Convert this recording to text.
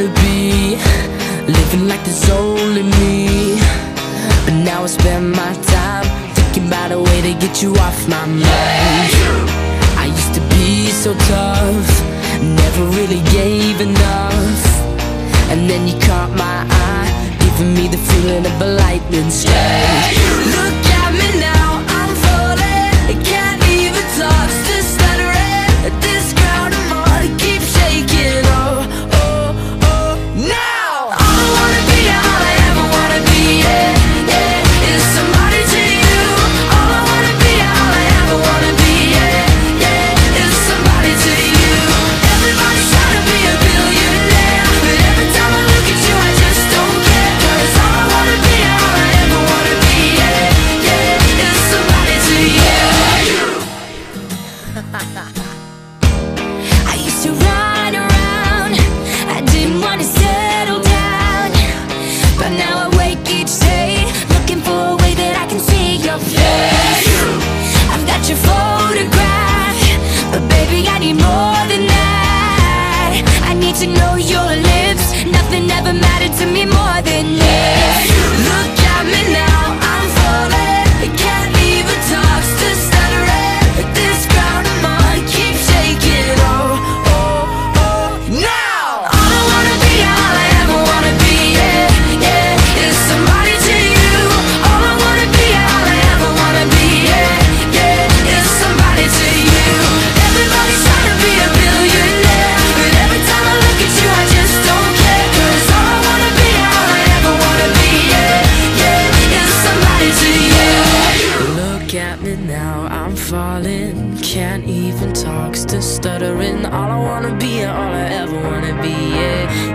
wanna be Living like there's only me. But now I spend my time Thinking about a way to get you off my mind. I used to be so tough Never really gave enough. And then you caught my eye Giving me the feeling of a lightning strike. Look at me now. falling, can't even talk, still stuttering. All I wanna be, all I ever wanna be, yeah.